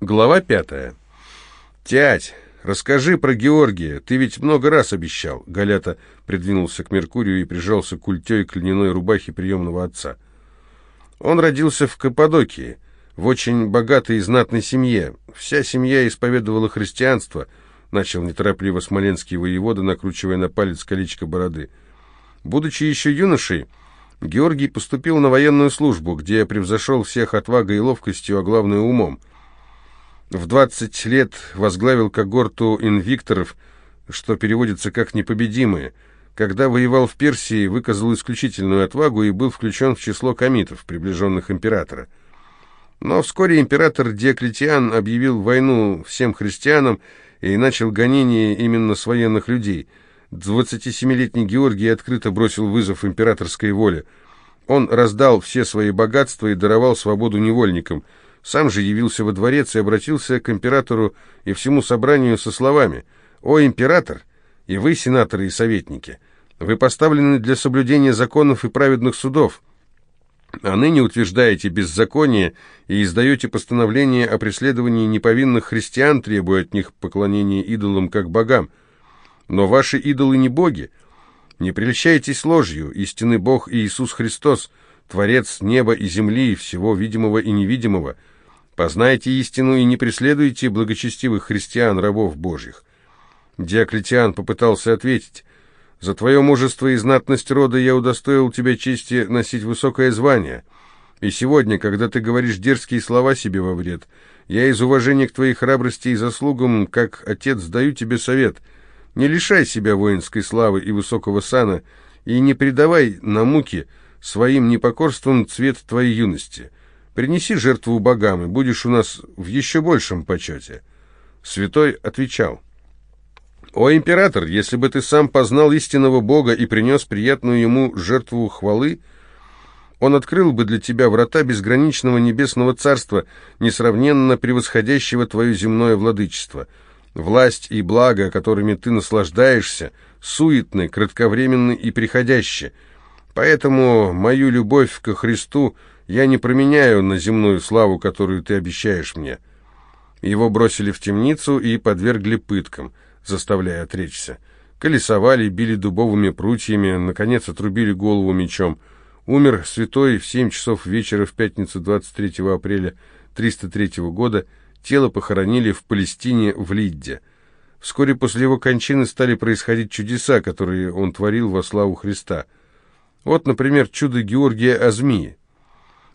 Глава пятая. «Тять, расскажи про Георгия. Ты ведь много раз обещал». Галята придвинулся к Меркурию и прижался культей к льняной рубахе приемного отца. Он родился в Каппадокии, в очень богатой и знатной семье. Вся семья исповедовала христианство, начал неторопливо смоленский воевода, накручивая на палец колечко бороды. Будучи еще юношей, Георгий поступил на военную службу, где превзошел всех отвагой и ловкостью, а главное умом – в 20 лет возглавил когорту инвикторов, что переводится как «непобедимые». Когда воевал в Персии, выказал исключительную отвагу и был включен в число комитов, приближенных императора. Но вскоре император Диоклетиан объявил войну всем христианам и начал гонение именно с военных людей. 27-летний Георгий открыто бросил вызов императорской воле. Он раздал все свои богатства и даровал свободу невольникам – сам же явился во дворец и обратился к императору и всему собранию со словами «О, император! И вы, сенаторы и советники, вы поставлены для соблюдения законов и праведных судов, а ныне утверждаете беззаконие и издаете постановление о преследовании неповинных христиан, требуя от них поклонения идолам как богам. Но ваши идолы не боги. Не прельщайтесь ложью, истинный Бог Иисус Христос, Творец неба и земли, и всего видимого и невидимого – Познайте истину и не преследуйте благочестивых христиан, рабов божьих. Диоклетиан попытался ответить. «За твое мужество и знатность рода я удостоил тебя чести носить высокое звание. И сегодня, когда ты говоришь дерзкие слова себе во вред, я из уважения к твоей храбрости и заслугам, как отец, даю тебе совет. Не лишай себя воинской славы и высокого сана, и не предавай на муки своим непокорством цвет твоей юности. Принеси жертву богам, и будешь у нас в еще большем почете». Святой отвечал, «О, император, если бы ты сам познал истинного Бога и принес приятную ему жертву хвалы, он открыл бы для тебя врата безграничного небесного царства, несравненно превосходящего твое земное владычество. Власть и благо, которыми ты наслаждаешься, суетны, кратковременны и приходящие. Поэтому мою любовь ко Христу — я не променяю на земную славу, которую ты обещаешь мне». Его бросили в темницу и подвергли пыткам, заставляя отречься. Колесовали, били дубовыми прутьями, наконец отрубили голову мечом. Умер святой в семь часов вечера в пятницу 23 апреля 303 года. Тело похоронили в Палестине в Лидде. Вскоре после его кончины стали происходить чудеса, которые он творил во славу Христа. Вот, например, чудо Георгия о змее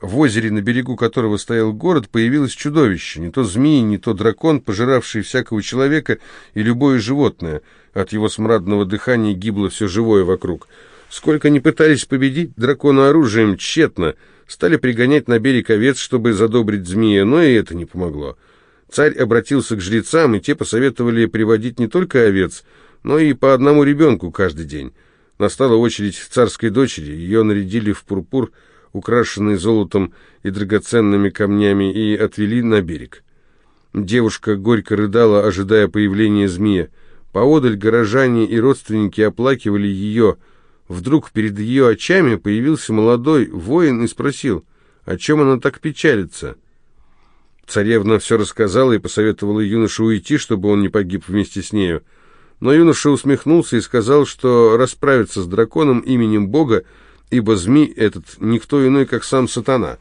в озере, на берегу которого стоял город, появилось чудовище, не то змеи, не то дракон, пожиравший всякого человека и любое животное. От его смрадного дыхания гибло все живое вокруг. Сколько ни пытались победить дракона оружием, тщетно. Стали пригонять на берег овец, чтобы задобрить змея, но и это не помогло. Царь обратился к жрецам, и те посоветовали приводить не только овец, но и по одному ребенку каждый день. Настала очередь царской дочери, ее нарядили в пурпур, -пур украшенный золотом и драгоценными камнями, и отвели на берег. Девушка горько рыдала, ожидая появления змея. Поодаль горожане и родственники оплакивали ее. Вдруг перед ее очами появился молодой воин и спросил, о чем она так печалится. Царевна все рассказала и посоветовала юноше уйти, чтобы он не погиб вместе с нею. Но юноша усмехнулся и сказал, что расправиться с драконом именем Бога, ибо змей этот никто иной, как сам сатана.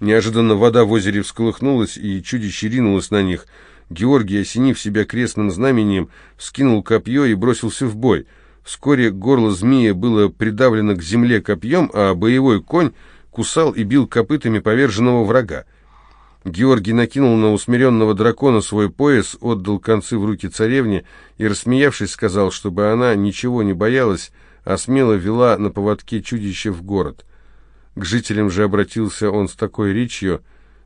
Неожиданно вода в озере всколыхнулась, и чудище ринулось на них. Георгий, осенив себя крестным знамением, вскинул копье и бросился в бой. Вскоре горло змея было придавлено к земле копьем, а боевой конь кусал и бил копытами поверженного врага. Георгий накинул на усмиренного дракона свой пояс, отдал концы в руки царевне и, рассмеявшись, сказал, чтобы она ничего не боялась, а смело вела на поводке чудище в город. К жителям же обратился он с такой речью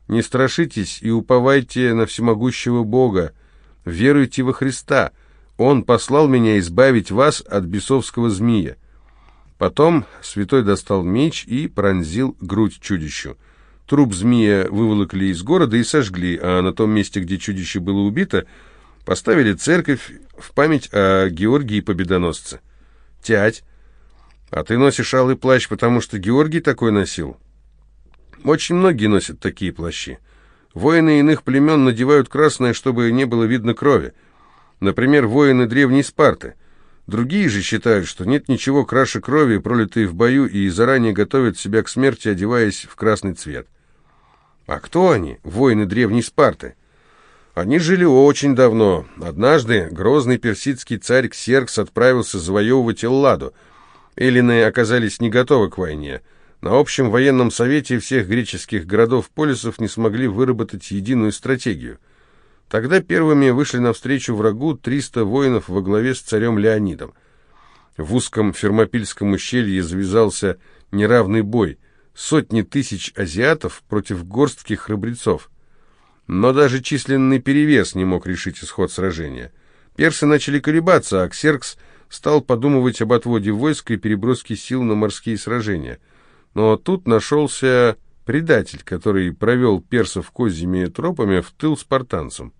«Не страшитесь и уповайте на всемогущего Бога, веруйте во Христа, Он послал меня избавить вас от бесовского змея». Потом святой достал меч и пронзил грудь чудищу. Труп змея выволокли из города и сожгли, а на том месте, где чудище было убито, поставили церковь в память о Георгии Победоносце. Тять, «А ты носишь алый плащ, потому что Георгий такой носил?» «Очень многие носят такие плащи. Воины иных племен надевают красное, чтобы не было видно крови. Например, воины древней Спарты. Другие же считают, что нет ничего краше крови, пролитой в бою, и заранее готовят себя к смерти, одеваясь в красный цвет». «А кто они, воины древней Спарты?» Они жили очень давно. Однажды грозный персидский царь Ксеркс отправился завоевывать Элладу – Эллины оказались не готовы к войне. На общем военном совете всех греческих городов-полисов не смогли выработать единую стратегию. Тогда первыми вышли навстречу врагу 300 воинов во главе с царем Леонидом. В узком Фермопильском ущелье завязался неравный бой. Сотни тысяч азиатов против горстки храбрецов. Но даже численный перевес не мог решить исход сражения. Персы начали колебаться, а Ксеркс стал подумывать об отводе войск и переброске сил на морские сражения. Но тут нашелся предатель, который провел персов козьими тропами в тыл спартанцам.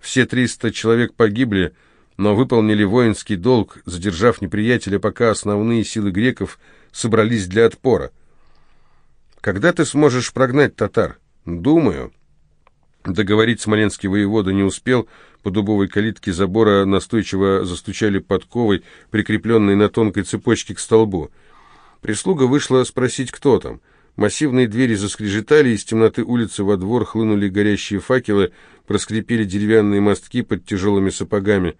Все 300 человек погибли, но выполнили воинский долг, задержав неприятеля, пока основные силы греков собрались для отпора. «Когда ты сможешь прогнать татар?» «Думаю». Договорить смоленский воевода не успел, по дубовой калитке забора настойчиво застучали подковой, прикрепленной на тонкой цепочке к столбу. Прислуга вышла спросить, кто там. Массивные двери заскрежетали, из темноты улицы во двор хлынули горящие факелы, проскрипели деревянные мостки под тяжелыми сапогами.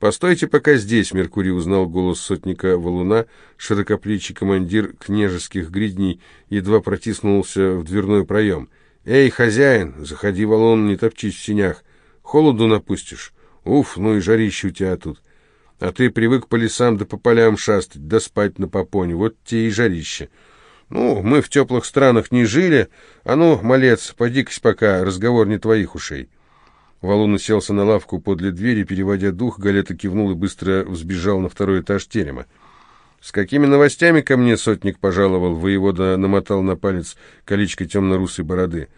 «Постойте пока здесь», — Меркурий узнал голос сотника Валуна, широкоплечий командир княжеских гридней едва протиснулся в дверной проем. «Эй, хозяин, заходи, Валун, не топчись в синях. Холоду напустишь? Уф, ну и жарище у тебя тут. А ты привык по лесам да по полям шастать, да спать на попоне. Вот тебе и жарище. Ну, мы в теплых странах не жили. А ну, малец, поди-кась пока, разговор не твоих ушей». Валун селся на лавку подле двери, переводя дух, Галета кивнул и быстро взбежал на второй этаж терема. «С какими новостями ко мне сотник пожаловал?» Воевода намотал на палец колечко темно-русой бороды.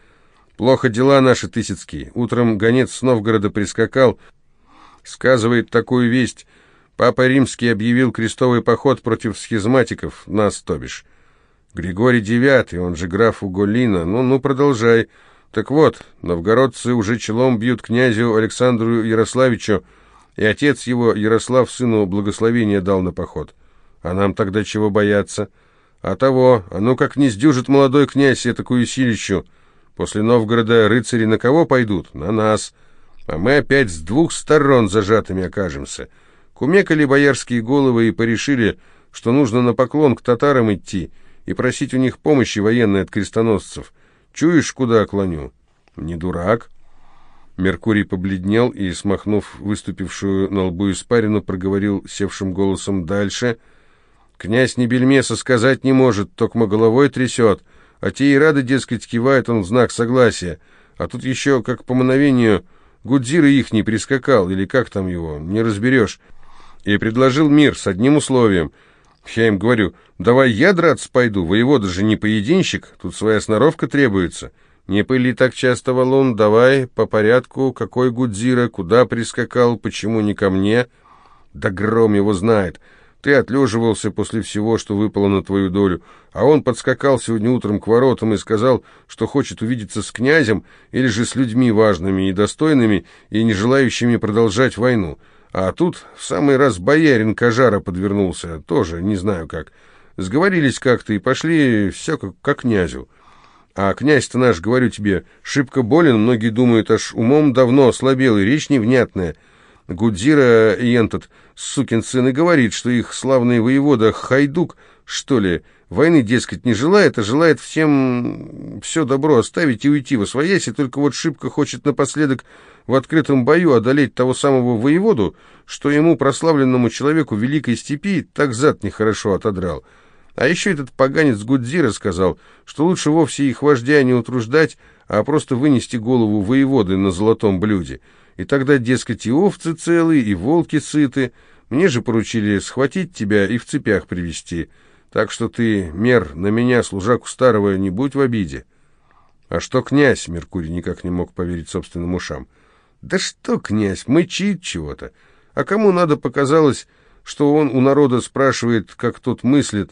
Плохо дела наши тысяцкие. Утром гонец с Новгорода прискакал. Сказывает такую весть. Папа Римский объявил крестовый поход против схизматиков, нас, то бишь. Григорий девятый, он же граф Уголина. Ну-ну, продолжай. Так вот, новгородцы уже челом бьют князю Александру Ярославичу, и отец его, Ярослав, сыну благословение дал на поход. А нам тогда чего бояться? А того, а ну как не сдюжит молодой князь этакую силищу!» После Новгорода рыцари на кого пойдут? На нас. А мы опять с двух сторон зажатыми окажемся. Кумекали боярские головы и порешили, что нужно на поклон к татарам идти и просить у них помощи военной от крестоносцев. Чуешь, куда клоню? Не дурак. Меркурий побледнел и, смахнув выступившую на лбу испарину, проговорил севшим голосом дальше. «Князь Небельмеса сказать не может, только головой трясет». А те и рады, дескать, кивает он в знак согласия. А тут еще, как по мановению, Гудзира их не прискакал, или как там его, не разберешь. И предложил мир с одним условием. Я им говорю, давай я драться пойду, воевода же не поединщик, тут своя сноровка требуется. Не пыли так часто, валун, давай, по порядку, какой Гудзира, куда прискакал, почему не ко мне? Да гром его знает. Ты отлеживался после всего, что выпало на твою долю, а он подскакал сегодня утром к воротам и сказал, что хочет увидеться с князем или же с людьми важными и достойными и не желающими продолжать войну. А тут в самый раз боярин Кожара подвернулся, тоже не знаю как. Сговорились как-то и пошли все как, как князю. А князь-то наш, говорю тебе, шибко болен, многие думают, аж умом давно ослабел, и речь невнятная. Гудзира и этот сукин сын и говорит, что их славный воевода Хайдук, что ли, войны, дескать, не желает, а желает всем все добро оставить и уйти во своясь, и только вот шибко хочет напоследок в открытом бою одолеть того самого воеводу, что ему, прославленному человеку Великой Степи, так зад нехорошо отодрал. А еще этот поганец Гудзира сказал, что лучше вовсе их вождя не утруждать, а просто вынести голову воеводы на золотом блюде — и тогда, дескать, и овцы целы, и волки сыты. Мне же поручили схватить тебя и в цепях привести. Так что ты, мер, на меня, служаку старого, не будь в обиде. А что князь? Меркурий никак не мог поверить собственным ушам. Да что князь, мычит чего-то. А кому надо показалось, что он у народа спрашивает, как тот мыслит.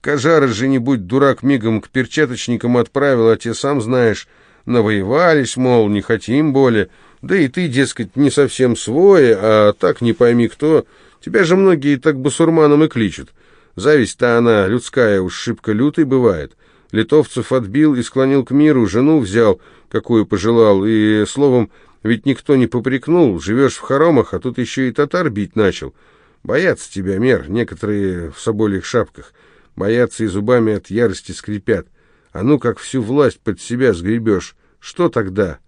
Кожары же, небудь дурак, мигом к перчаточникам отправил, а те, сам знаешь, навоевались, мол, не хотим более. Да и ты, дескать, не совсем свой, а так не пойми кто. Тебя же многие так басурманом и кличут. Зависть-то она людская уж шибко лютой бывает. Литовцев отбил и склонил к миру, жену взял, какую пожелал, и, словом, ведь никто не попрекнул, живешь в хоромах, а тут еще и татар бить начал. Боятся тебя, мер, некоторые в собольих шапках, боятся и зубами от ярости скрипят. А ну, как всю власть под себя сгребешь, что тогда?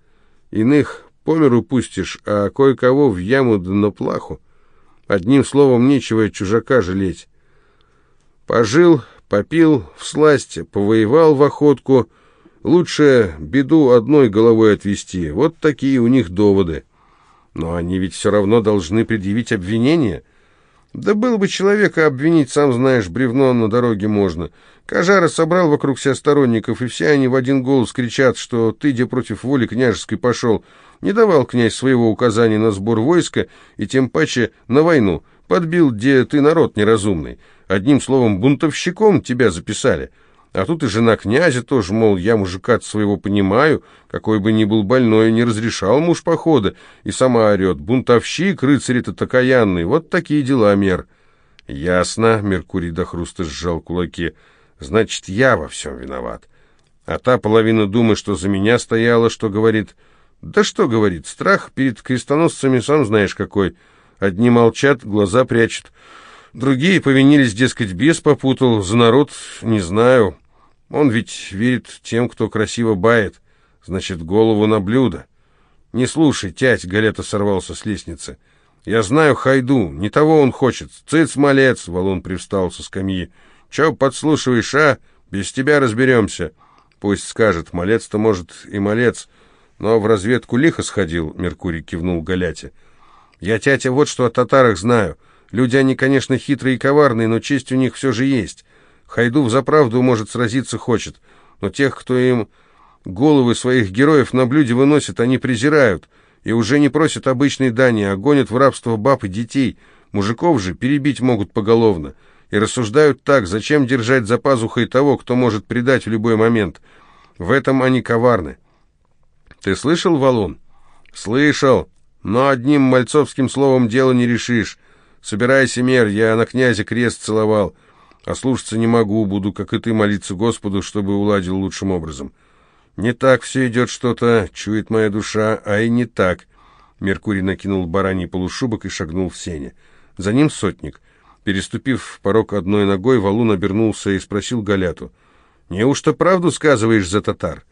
Иных по миру пустишь, а кое-кого в яму да на плаху. Одним словом, нечего чужака жалеть. Пожил, попил, в всласть, повоевал в охотку. Лучше беду одной головой отвести. Вот такие у них доводы. Но они ведь все равно должны предъявить обвинение. Да был бы человека обвинить, сам знаешь, бревно на дороге можно. Кожара собрал вокруг себя сторонников, и все они в один голос кричат, что ты где против воли княжеской пошел. Не давал князь своего указания на сбор войска и тем паче на войну. Подбил, где ты народ неразумный. Одним словом, бунтовщиком тебя записали. А тут и жена князя тоже, мол, я мужика от своего понимаю, какой бы ни был больной, не разрешал муж похода, и сама орет, бунтовщик, рыцарь-то такаянный, вот такие дела, мер. Ясно, Меркурий до хруста сжал кулаки, значит, я во всем виноват. А та половина думы, что за меня стояла, что говорит, да что говорит, страх перед крестоносцами сам знаешь какой. Одни молчат, глаза прячут. Другие повинились, дескать, без попутал, за народ не знаю. Он ведь верит тем, кто красиво бает, значит, голову на блюдо. Не слушай, тять, Галета сорвался с лестницы. Я знаю Хайду, не того он хочет. Цыц, малец, Валун привстал со скамьи. Че подслушиваешь, а? Без тебя разберемся. Пусть скажет, малец-то, может, и малец, — но в разведку лихо сходил, Меркурий кивнул Галяте. Я, тятя, вот что о татарах знаю. Люди они, конечно, хитрые и коварные, но честь у них все же есть. Хайдув за правду, может, сразиться хочет, но тех, кто им головы своих героев на блюде выносит, они презирают и уже не просят обычной дани, а гонят в рабство баб и детей. Мужиков же перебить могут поголовно. И рассуждают так, зачем держать за пазухой того, кто может предать в любой момент. В этом они коварны. Ты слышал, Валун? Слышал, но одним мальцовским словом дело не решишь. Собирайся, мер, я на князя крест целовал. А слушаться не могу, буду, как и ты, молиться Господу, чтобы уладил лучшим образом. Не так все идет что-то, чует моя душа, а и не так. Меркурий накинул бараний полушубок и шагнул в сене. За ним сотник. Переступив порог одной ногой, валун обернулся и спросил Галяту. «Неужто правду сказываешь за татар?»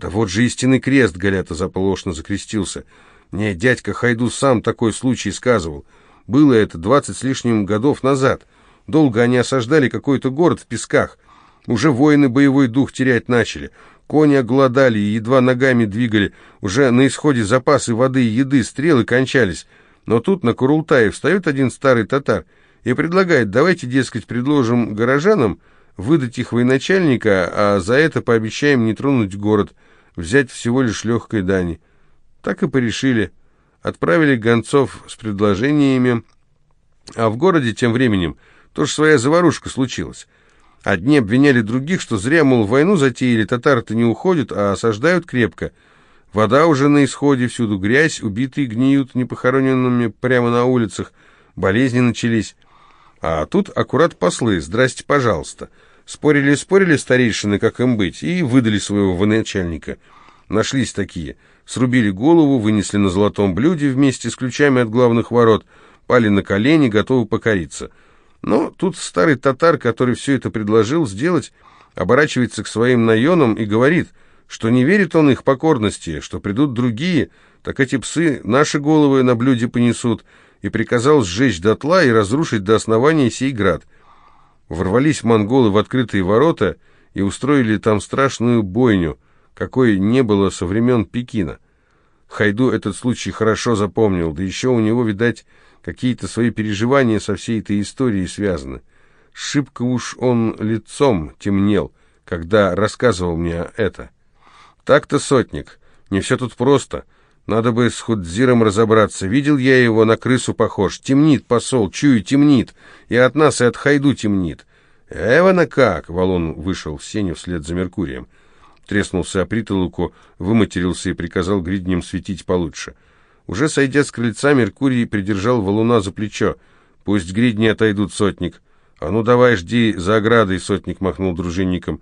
Да вот же истинный крест, Галята заполошно закрестился. Не, дядька Хайду сам такой случай сказывал. Было это двадцать с лишним годов назад. Долго они осаждали какой-то город в песках. Уже воины боевой дух терять начали. Кони оголодали и едва ногами двигали. Уже на исходе запасы воды и еды, стрелы кончались. Но тут на Курултае встает один старый татар и предлагает, давайте, дескать, предложим горожанам выдать их военачальника, а за это пообещаем не тронуть город взять всего лишь легкой дани. Так и порешили. Отправили гонцов с предложениями, а в городе тем временем тоже своя заварушка случилась. Одни обвиняли других, что зря, мол, войну затеяли, татары-то не уходят, а осаждают крепко. Вода уже на исходе, всюду грязь, убитые гниют непохороненными прямо на улицах, болезни начались. А тут аккурат послы, здрасте, пожалуйста. Спорили, спорили старейшины, как им быть, и выдали своего начальника. Нашлись такие. Срубили голову, вынесли на золотом блюде вместе с ключами от главных ворот, пали на колени, готовы покориться. Но тут старый татар, который все это предложил сделать, оборачивается к своим наенам и говорит, что не верит он их покорности, что придут другие, так эти псы наши головы на блюде понесут, и приказал сжечь дотла и разрушить до основания сей град — ворвались монголы в открытые ворота и устроили там страшную бойню, какой не было со времен Пекина. Хайду этот случай хорошо запомнил, да еще у него, видать, какие-то свои переживания со всей этой историей связаны. Шибко уж он лицом темнел, когда рассказывал мне это. Так-то, сотник, не все тут просто — надо бы с Худзиром разобраться. Видел я его, на крысу похож. Темнит посол, чую, темнит. И от нас, и от Хайду темнит. Эвана как!» — валон вышел в сеню вслед за Меркурием. Треснулся о притолоку, выматерился и приказал гридням светить получше. Уже сойдя с крыльца, Меркурий придержал валуна за плечо. «Пусть гридни отойдут, сотник». «А ну давай, жди за оградой», — сотник махнул дружинником.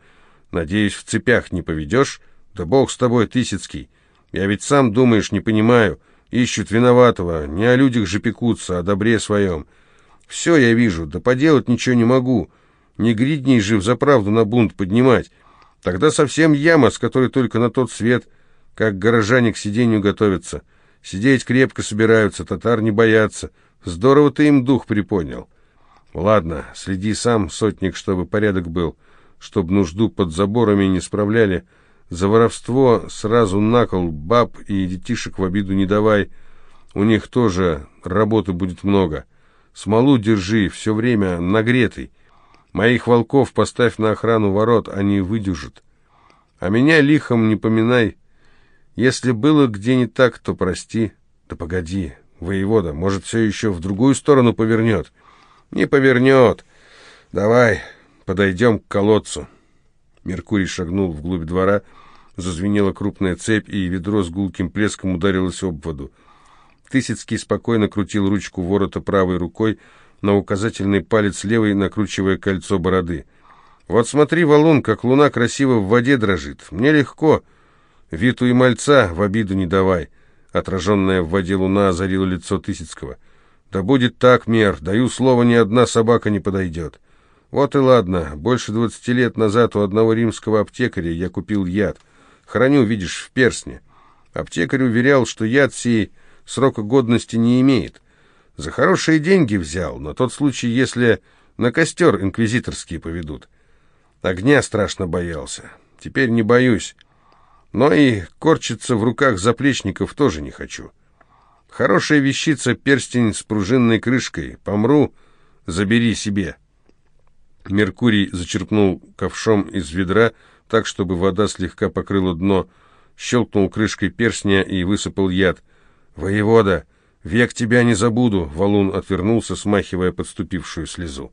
«Надеюсь, в цепях не поведешь?» «Да бог с тобой, Тысяцкий». Я ведь сам, думаешь, не понимаю. Ищут виноватого, не о людях же пекутся, а о добре своем. Все я вижу, да поделать ничего не могу. Не гридней же взаправду на бунт поднимать. Тогда совсем яма, с которой только на тот свет, как горожане к сидению готовятся. Сидеть крепко собираются, татар не боятся. Здорово ты им дух приподнял. Ладно, следи сам, сотник, чтобы порядок был, чтобы нужду под заборами не справляли, за воровство сразу на кол баб и детишек в обиду не давай. У них тоже работы будет много. Смолу держи, все время нагретый. Моих волков поставь на охрану ворот, они выдержат. А меня лихом не поминай. Если было где не так, то прости. Да погоди, воевода, может, все еще в другую сторону повернет? Не повернет. Давай, подойдем к колодцу». Меркурий шагнул вглубь двора, зазвенела крупная цепь, и ведро с гулким плеском ударилось об воду. Тысяцкий спокойно крутил ручку ворота правой рукой, на указательный палец левой накручивая кольцо бороды. «Вот смотри, валун, как луна красиво в воде дрожит. Мне легко. Виту и мальца в обиду не давай». Отраженная в воде луна озарила лицо Тысяцкого. «Да будет так, мер, даю слово, ни одна собака не подойдет». Вот и ладно. Больше двадцати лет назад у одного римского аптекаря я купил яд. Храню, видишь, в персне. Аптекарь уверял, что яд сей срока годности не имеет. За хорошие деньги взял, на тот случай, если на костер инквизиторские поведут. Огня страшно боялся. Теперь не боюсь. Но и корчиться в руках заплечников тоже не хочу. Хорошая вещица — перстень с пружинной крышкой. Помру — забери себе». Меркурий зачерпнул ковшом из ведра так, чтобы вода слегка покрыла дно, щелкнул крышкой перстня и высыпал яд. «Воевода, век тебя не забуду!» — валун отвернулся, смахивая подступившую слезу.